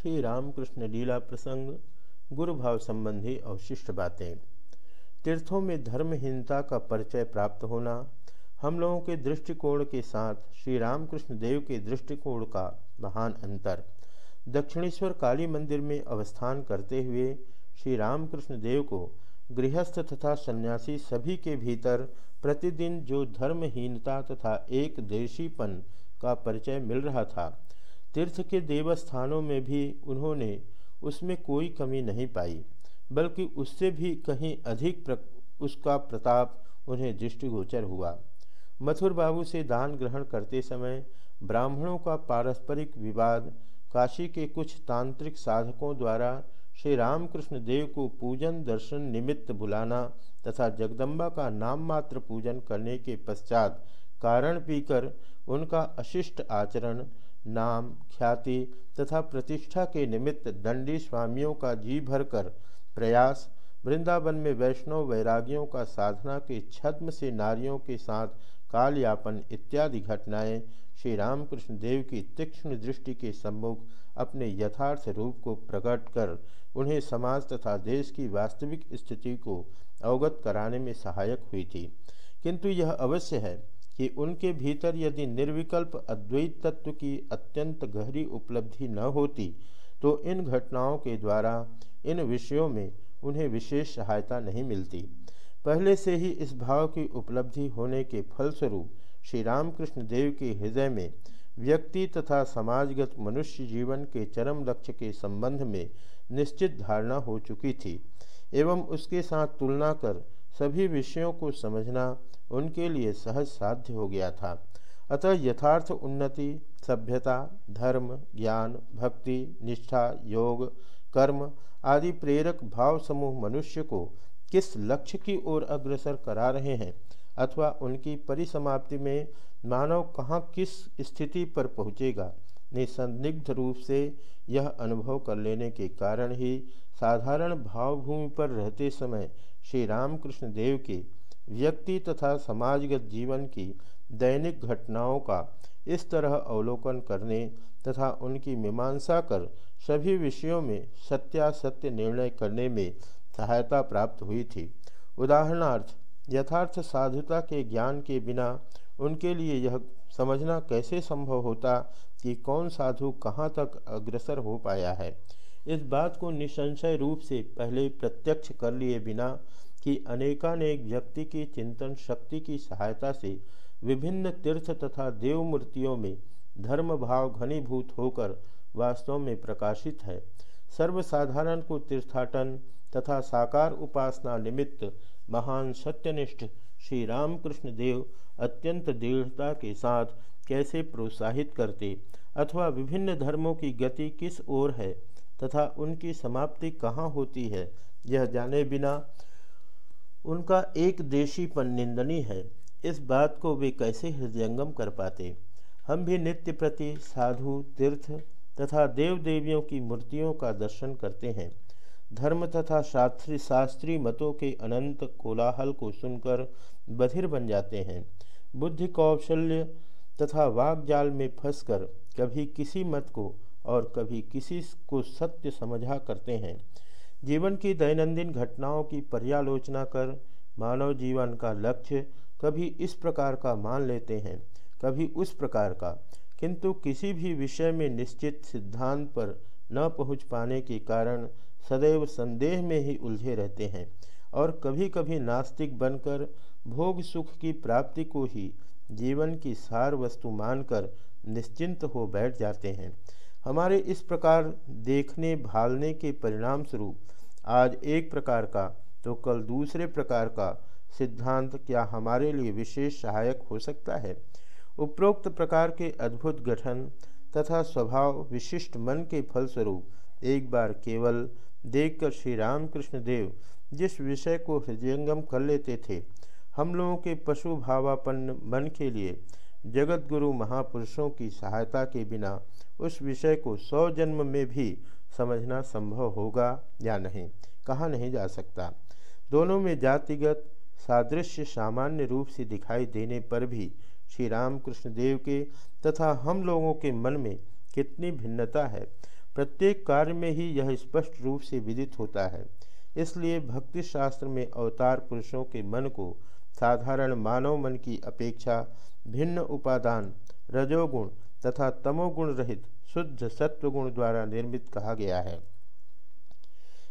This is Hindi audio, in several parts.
श्री रामकृष्ण लीला प्रसंग गुरु भाव संबंधी अवशिष्ट बातें। तीर्थों में धर्महीनता का परिचय प्राप्त होना, हम लोगों के दृष्टिकोण के साथ श्री रामकृष्ण देव के दृष्टिकोण का महान अंतर। दक्षिणेश्वर काली मंदिर में अवस्थान करते हुए श्री रामकृष्ण देव को गृहस्थ तथा सन्यासी सभी के भीतर प्रतिदिन जो धर्महीनता तथा एक देशीपन का परिचय मिल रहा था तीर्थ के देवस्थानों में भी उन्होंने उसमें कोई कमी नहीं पाई बल्कि उससे भी कहीं अधिक प्र, उसका प्रताप उन्हें दृष्टिगोचर हुआ। मथुर बाबू से दान ग्रहण करते समय ब्राह्मणों का पारस्परिक विवाद काशी के कुछ तांत्रिक साधकों द्वारा श्री रामकृष्ण देव को पूजन दर्शन निमित्त बुलाना तथा जगदम्बा का नाम मात्र पूजन करने के पश्चात कारण पीकर उनका अशिष्ट आचरण नाम, ख्याति तथा प्रतिष्ठा के निमित्त दंडी स्वामियों का जी भरकर प्रयास, वृंदावन में वैष्णव वैरागियों का साधना के छद्म से नारियों के साथ कालयापन इत्यादि घटनाएँ श्री रामकृष्ण देव की तीक्ष्ण दृष्टि के सम्मुख अपने यथार्थ रूप को प्रकट कर उन्हें समाज तथा देश की वास्तविक स्थिति को अवगत कराने में सहायक हुई थी। किंतु यह अवश्य है कि उनके भीतर यदि निर्विकल्प अद्वैत तत्व की अत्यंत गहरी उपलब्धि न होती तो इन घटनाओं के द्वारा, इन विषयों में उन्हें विशेष सहायता नहीं मिलती। पहले से ही इस भाव की उपलब्धि होने के फलस्वरूप श्री रामकृष्ण देव के हृदय में व्यक्ति तथा समाजगत मनुष्य जीवन के चरम लक्ष्य के संबंध में निश्चित धारणा हो चुकी थी, एवं उसके साथ तुलना कर सभी विषयों को समझना उनके लिए सहज साध्य हो गया था। अतः यथार्थ उन्नति, सभ्यता, धर्म, ज्ञान, भक्ति, निष्ठा, योग, कर्म आदि प्रेरक भाव समूह मनुष्य को किस लक्ष्य की ओर अग्रसर करा रहे हैं अथवा उनकी परिसमाप्ति में मानव कहाँ किस स्थिति पर पहुँचेगा, निसंदिग्ध रूप से यह अनुभव कर लेने के कारण ही साधारण भावभूमि पर रहते समय श्री रामकृष्ण देव के व्यक्ति तथा समाजगत जीवन की दैनिक घटनाओं का इस तरह अवलोकन करने तथा उनकी मीमांसा कर सभी विषयों में सत्यासत्य निर्णय करने में सहायता प्राप्त हुई थी। उदाहरणार्थ, यथार्थ साधुता के ज्ञान के बिना उनके लिए यह समझना कैसे संभव होता कि कौन साधु कहाँ तक अग्रसर हो पाया है? इस बात को निसंशय रूप से पहले प्रत्यक्ष कर लिए बिना कि अनेकानेक व्यक्ति की चिंतन शक्ति की सहायता से विभिन्न तीर्थ तथा देव मूर्तियों में धर्म भाव घनीभूत होकर वास्तव में प्रकाशित है। सर्वसाधारण को तीर्थाटन तथा साकार उपासना निमित्त महान सत्यनिष्ठ श्री रामकृष्ण देव अत्यंत दृढ़ता के साथ कैसे प्रोत्साहित करते अथवा विभिन्न धर्मों की गति किस ओर है? तथा उनकी समाप्ति कहाँ होती है, यह जाने बिना उनका एक देशीपन निंदनीय है। इस बात को वे कैसे हृदयंगम कर पाते? हम भी नित्य प्रति साधु, तीर्थ तथा देव देवियों की मूर्तियों का दर्शन करते हैं। धर्म तथा शास्त्री शास्त्रीय मतों के अनंत कोलाहल को सुनकर बधिर बन जाते हैं। बुद्धि कौशल्य तथा वागजाल में फंसकर कभी किसी मत को और कभी किसी को सत्य समझा करते हैं। जीवन की दैनंदिन घटनाओं की पर्यालोचना कर मानव जीवन का लक्ष्य कभी इस प्रकार का मान लेते हैं, कभी उस प्रकार का। किंतु किसी भी विषय में निश्चित सिद्धांत पर न पहुँच पाने के कारण सदैव संदेह में ही उलझे रहते हैं और कभी कभी नास्तिक बनकर भोग सुख की प्राप्ति को ही जीवन की सार वस्तु मानकर निश्चिंत हो बैठ जाते हैं। हमारे इस प्रकार देखने, भालने के परिणाम स्वरूप आज एक प्रकार का तो कल दूसरे प्रकार का सिद्धांत क्या हमारे लिए विशेष सहायक हो सकता है? उपरोक्त प्रकार के अद्भुत गठन तथा स्वभाव विशिष्ट मन के फलस्वरूप एक बार केवल देखकर श्री रामकृष्ण देव जिस विषय को हृदयंगम कर लेते थे, हम लोगों के पशु भावापन्न मन के लिए जगत गुरु महापुरुषों की सहायता के बिना उस विषय को सौ जन्म में भी समझना संभव होगा या नहीं? कहा नहीं जा सकता। दोनों में जातिगत, सादृश्य, सामान्य रूप से दिखाई देने पर भी श्री रामकृष्ण देव के तथा हम लोगों के मन में कितनी भिन्नता है। प्रत्येक कार्य में ही यह स्पष्ट रूप से विदित होता है। इसलिए भक्ति शास्त्र में अवतार पुरुषों के मन को साधारण मानव मन की अपेक्षा भिन्न उपादान, रजोगुण तथा तमोगुण रहित शुद्ध सत्वगुण द्वारा निर्मित कहा गया है।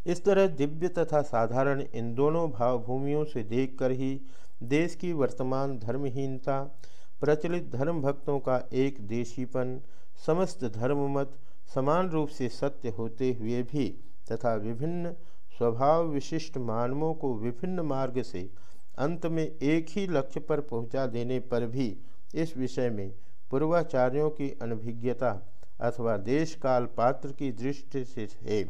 इस तरह दिव्य तथा साधारण इन दोनों भावभूमियों से देखकर ही देश की वर्तमान धर्महीनता, प्रचलित धर्म भक्तों का एक देशीपन, समस्त धर्ममत समान रूप से सत्य होते हुए भी तथा विभिन्न स्वभाव विशिष्ट मानवों को विभिन्न मार्ग से अंत में एक ही लक्ष्य पर पहुँचा देने पर भी इस विषय में पूर्वाचार्यों की अनभिज्ञता अथवा देश काल पात्र की दृष्टि से है।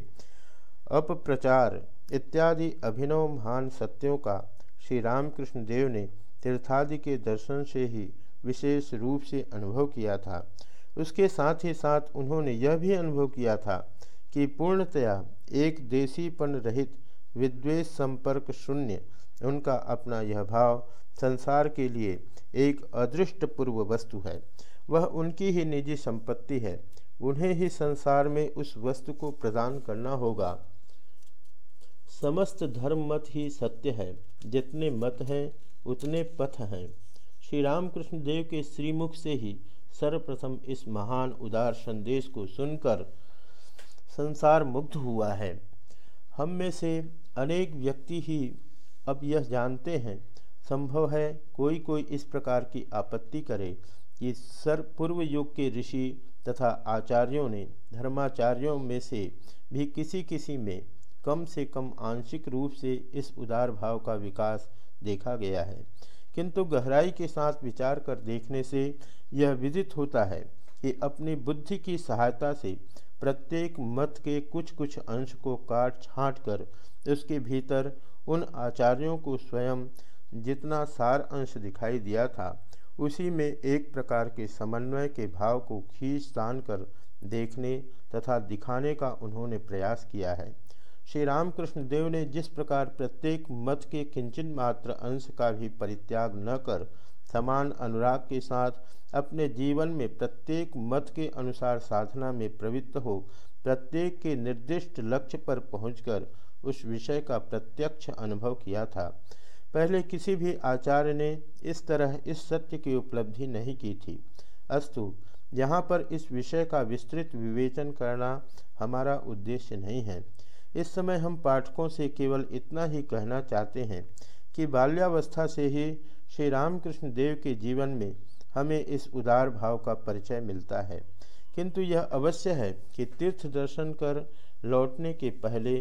अपप्रचार इत्यादि अभिनव महान सत्यों का श्री रामकृष्ण देव ने तीर्थादि के दर्शन से ही विशेष रूप से अनुभव किया था। उसके साथ ही साथ उन्होंने यह भी अनुभव किया था कि पूर्णतया एक देशीपन रहित विद्वेष संपर्क शून्य उनका अपना यह भाव संसार के लिए एक अदृष्ट पूर्व वस्तु है। वह उनकी ही निजी संपत्ति है। उन्हें ही संसार में उस वस्तु को प्रदान करना होगा। समस्त धर्म मत ही सत्य है। जितने मत हैं, उतने पथ हैं। श्री रामकृष्ण देव के श्रीमुख से ही सर्वप्रथम इस महान उदार संदेश को सुनकर संसार मुग्ध हुआ है। हम में से अनेक व्यक्ति ही अब यह जानते हैं। संभव है कोई कोई इस प्रकार की आपत्ति करे कि सर, पूर्व युग के ऋषि तथा आचार्यों ने, धर्माचार्यों में से भी किसी किसी में कम से कम आंशिक रूप से इस उदार भाव का विकास देखा गया है। किंतु गहराई के साथ विचार कर देखने से यह विदित होता है कि अपनी बुद्धि की सहायता से प्रत्येक मत के कुछ कुछ अंश को काट छाँट कर उसके भीतर उन आचार्यों को स्वयं जितना सार अंश दिखाई दिया था, उसी में एक प्रकार के समन्वय के भाव को खींच तान कर देखने तथा दिखाने का उन्होंने प्रयास किया है। श्री रामकृष्ण देव ने जिस प्रकार प्रत्येक मत के किंचन मात्र अंश का भी परित्याग न कर समान अनुराग के साथ अपने जीवन में प्रत्येक मत के अनुसार साधना में प्रवृत्त हो, प्रत्येक के निर्दिष्ट लक्ष्य पर पहुंचकर उस विषय का प्रत्यक्ष अनुभव किया था। पहले किसी भी आचार्य ने इस तरह इस सत्य की उपलब्धि नहीं की थी। अस्तु, यहाँ पर इस विषय का विस्तृत विवेचन करना हमारा उद्देश्य नहीं है। इस समय हम पाठकों से केवल इतना ही कहना चाहते हैं कि बाल्यावस्था से ही श्री रामकृष्ण देव के जीवन में हमें इस उदार भाव का परिचय मिलता है। किंतु यह अवश्य है कि तीर्थ दर्शन कर लौटने के पहले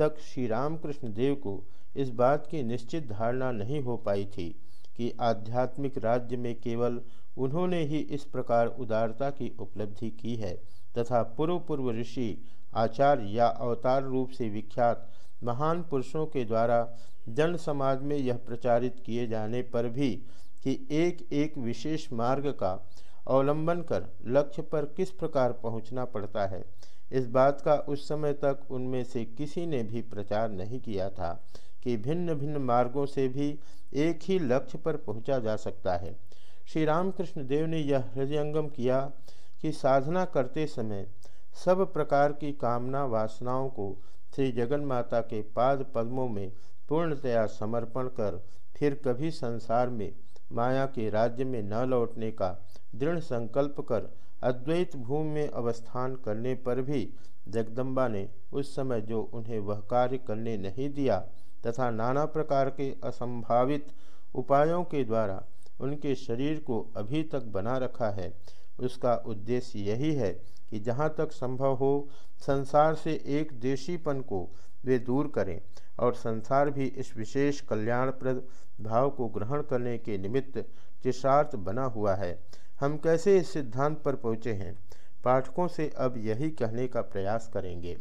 तक श्री रामकृष्ण देव को इस बात की निश्चित धारणा नहीं हो पाई थी कि आध्यात्मिक राज्य में केवल उन्होंने ही इस प्रकार उदारता की उपलब्धि की है तथा पूर्व पूर्व ऋषि आचार्य या अवतार रूप से विख्यात महान पुरुषों के द्वारा जन समाज में यह प्रचारित किए जाने पर भी कि एक एक विशेष मार्ग का अवलंबन कर लक्ष्य पर किस प्रकार पहुँचना पड़ता है इस बात का उस समय तक उनमें से किसी ने भी प्रचार नहीं किया था कि भिन्न भिन्न मार्गों से भी एक ही लक्ष्य पर पहुँचा जा सकता है। श्री रामकृष्ण देव ने यह हृदयंगम किया कि साधना करते समय सब प्रकार की कामना वासनाओं को श्री जगन माता के पाद पद्मों में पूर्णतया समर्पण कर फिर कभी संसार में माया के राज्य में न लौटने का दृढ़ संकल्प कर अद्वैत भूमि में अवस्थान करने पर भी जगदम्बा ने उस समय जो उन्हें वह कार्य करने नहीं दिया तथा नाना प्रकार के असंभावित उपायों के द्वारा उनके शरीर को अभी तक बना रखा है, उसका उद्देश्य यही है कि जहाँ तक संभव हो, संसार से एक देशीपन को वे दूर करें और संसार भी इस विशेष कल्याणप्रद भाव को ग्रहण करने के निमित्त चिशार्थ बना हुआ है। हम कैसे इस सिद्धांत पर पहुँचे हैं? पाठकों से अब यही कहने का प्रयास करेंगे।